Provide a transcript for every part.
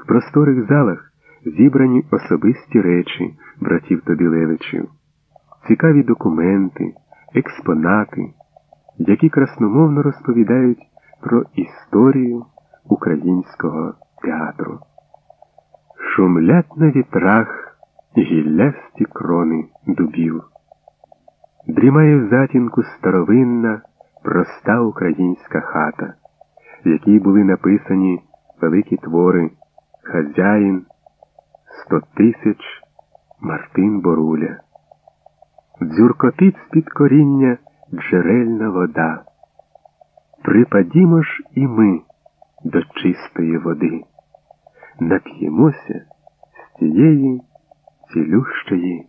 В просторих залах зібрані особисті речі братів Тобілевичів, цікаві документи, експонати, які красномовно розповідають про історію українського театру. Шумлять на вітрах гіллясті крони дубів. Дрімає в затінку старовинна, проста українська хата, в якій були написані великі твори Хазяїн, Сто тисяч Мартин Боруля. Дзюркотить з-під коріння джерельна вода. Припадімо ж і ми до чистої води, нап'ємося з цієї цілющої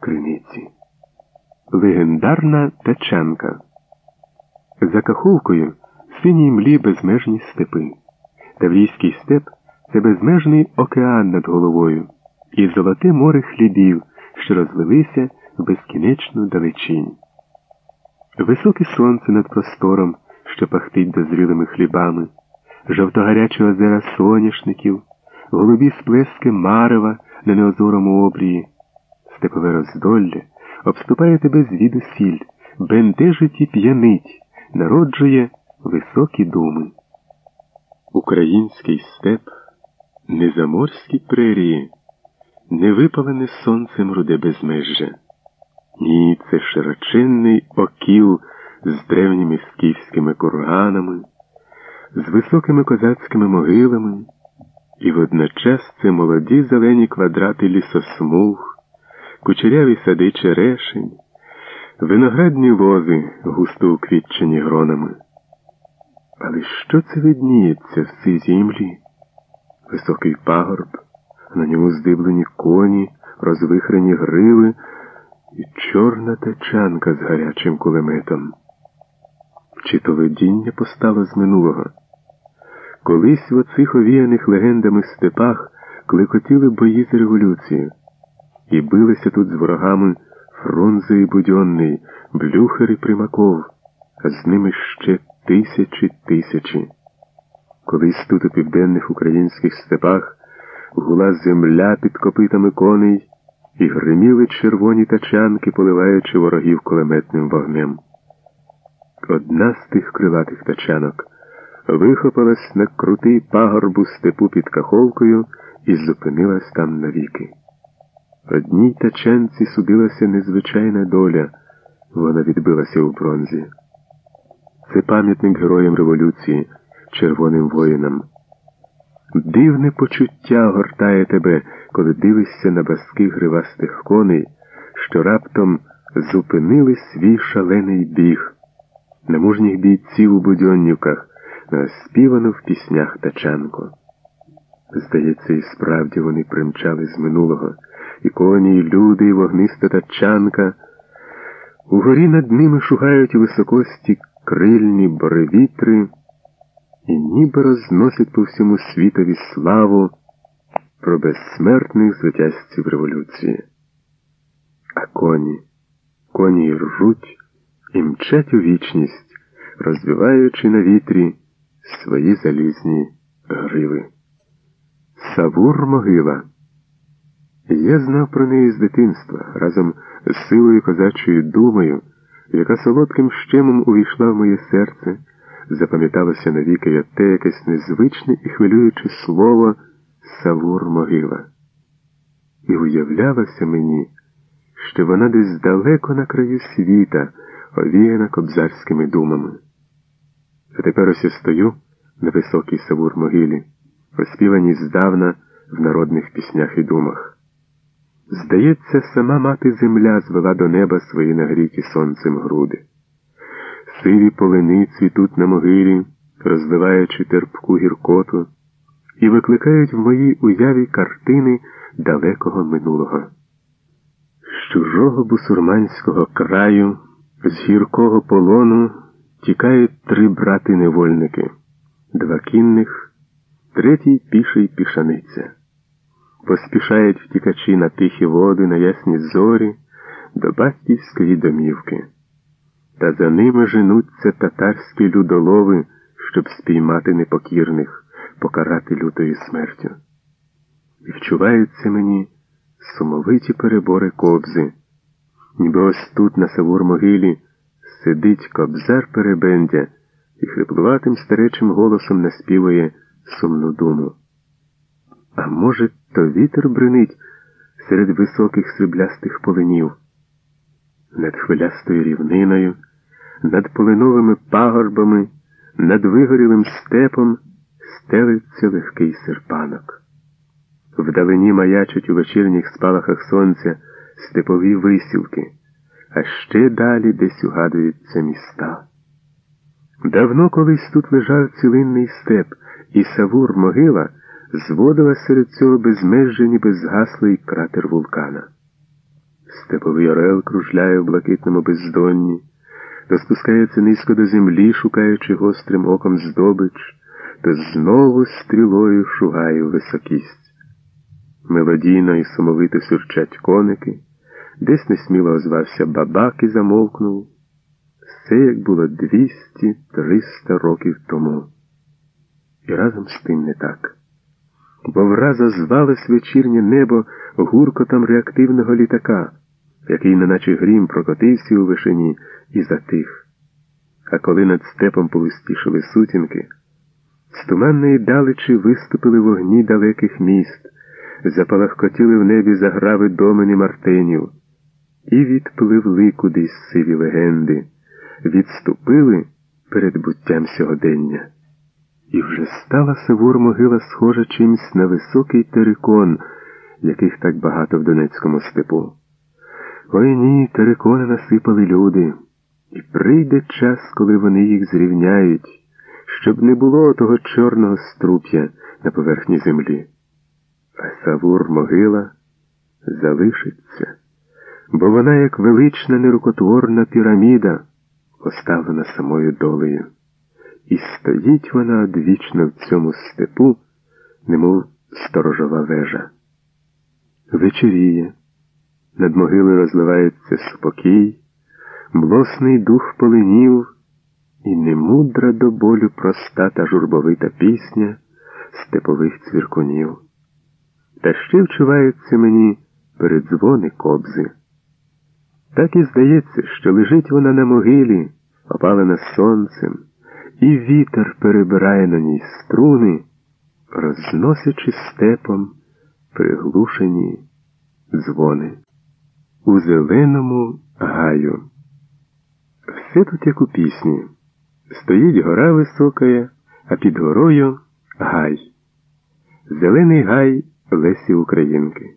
криниці. Легендарна тачанка. За каховкою синій млі безмежні степи. Таврійський степ це безмежний океан над головою і золоте море хлібів, що розлилися в безкінечну далечінь. Високе сонце над простором, що пахтить дозрілими хлібами, жовтогарячі озера соняшників, голубі сплески марева на неозорому обрії, степове роздолля обступає тебе звідусіль, бентежить і п'янить, народжує високі думи. Український степ, незаморські прерії, не випалене сонцем руде безмежжя. Ні, це широченний окіл з древніми скіфськими курганами, з високими козацькими могилами, і водночас це молоді зелені квадрати лісосмуг, кучеряві сади черешень, виноградні лози, густо уквітчені гронами. Але що це видніється в цій землі? Високий пагорб, на ньому здиблені коні, розвихрені гриви і чорна тачанка з гарячим кулеметом. Чи то видіння постало з минулого? Колись в оцих овіяних легендами степах клекотіли бої за революцію, і билися тут з ворогами Фрунзе і Будьонний, Блюхер і Примаков, а з ними ще тисячі тисячі. Колись тут у південних українських степах гула земля під копитами коней і гриміли червоні тачанки, поливаючи ворогів кулеметним вогнем. Одна з тих крилатих тачанок вихопилась на крутий пагорбу степу під каховкою і зупинилась там навіки. Одній тачанці судилася незвичайна доля, вона відбилася у бронзі. Це пам'ятник героям революції, червоним воїнам. Дивне почуття гортає тебе, коли дивишся на баски гривастих коней, що раптом зупинили свій шалений біг, на мужніх бійців у будьоннюках, співано в піснях тачанку. Здається, і справді вони примчали з минулого, і коні, і люди, і вогниста тачанка. Угорі над ними шугають у високості крильні боревітри і ніби розносять по всьому світові славу про безсмертних звитязців революції. А коні, коні ржуть і мчать у вічність, розвиваючи на вітрі свої залізні гриви. Савур могила. Я знав про неї з дитинства разом з силою козачою думою, яка солодким щемом увійшла в моє серце, запам'яталося навіки те якесь незвичне і хвилююче слово Савур могила. І уявлялося мені, що вона десь далеко на краю світа, овіяна кобзарськими думами. А тепер ось я стою на високій Савур могилі, оспіваній здавна в народних піснях і думах. Здається, сама мати земля звела до неба свої нагріті сонцем груди. Сиві полини цвітуть на могилі, розливаючи терпку гіркоту, і викликають в моїй уяві картини далекого минулого. З чужого бусурманського краю, з гіркого полону тікають три брати-невольники, два кінних, третій піший пішаниця. Поспішають втікачі на тихі води, на ясні зорі до батьківської домівки. Та за ними женуться татарські людолови, щоб спіймати непокірних, покарати лютою смертю. І вчуваються мені сумовиті перебори кобзи, ніби ось тут, на Савур могилі, сидить кобзар перебендя і хриплуватим старечим голосом наспівує сумну думу. А може, то вітер бринить серед високих сріблястих полинів, над хвилястою рівниною, над полиновими пагорбами, над вигорілим степом стелиться легкий серпанок. Вдалині маячуть у вечірніх спалахах сонця степові висілки, а ще далі десь угадуються міста. Давно колись тут лежав цілинний степ, і Савур могила зводила серед цього безмежжя ніби згаслий кратер вулкана. Степовий орел кружляє в блакитному бездонні, то спускається низько до землі, шукаючи гострим оком здобич, то знову стрілою шугає в високість. Мелодійно і сумовито сурчать коники, десь несміло озвався бабак і замовкнув. Все як було двісті-триста років тому. І разом з тим не так. Бо враз озвалось вечірнє небо гуркотом реактивного літака, який, неначе грім, прокотився у вишині і затих. А коли над степом повистішили сутінки, з туманної далечі виступили вогні далеких міст, запалахкотіли в небі заграви домини мартинів, і відпливли кудись сиві легенди відступили перед буттям сьогодення. І вже стала Савур могила схожа чимсь на високий терикон, яких так багато в Донецькому степу. Ой ні, терикони насипали люди, і прийде час, коли вони їх зрівняють, щоб не було того чорного струп'я на поверхні землі. А Савур могила залишиться, бо вона як велична нерукотворна піраміда поставлена самою долею, і стоїть вона одвічно в цьому степу, немов сторожова вежа. Вечеріє, над могилою розливається спокій, млосний дух полинів, і немудра до болю проста та журбовита пісня степових цвіркунів. Та ще вчуваються мені передзвони кобзи. Так і здається, що лежить вона на могилі, опалена сонцем, і вітер перебирає на ній струни, розносячи степом приглушені дзвони. У зеленому гаю. Все тут як у пісні. Стоїть гора висока, а під горою гай. Зелений гай Лесі Українки.